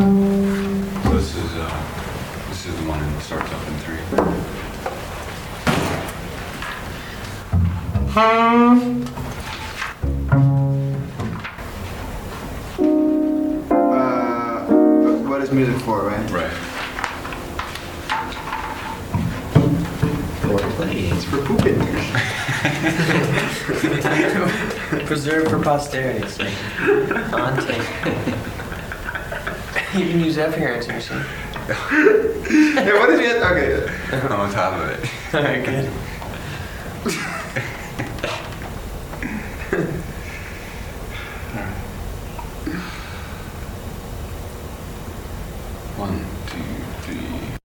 So this is, uh, this is the one that starts up in three. Uh, what is music for, right? Right. It's for pooping. Preserved for posterity. so On tape. You can use that for your answer machine. hey, what did you? Okay, I'm on top of it. All right, good. One, two.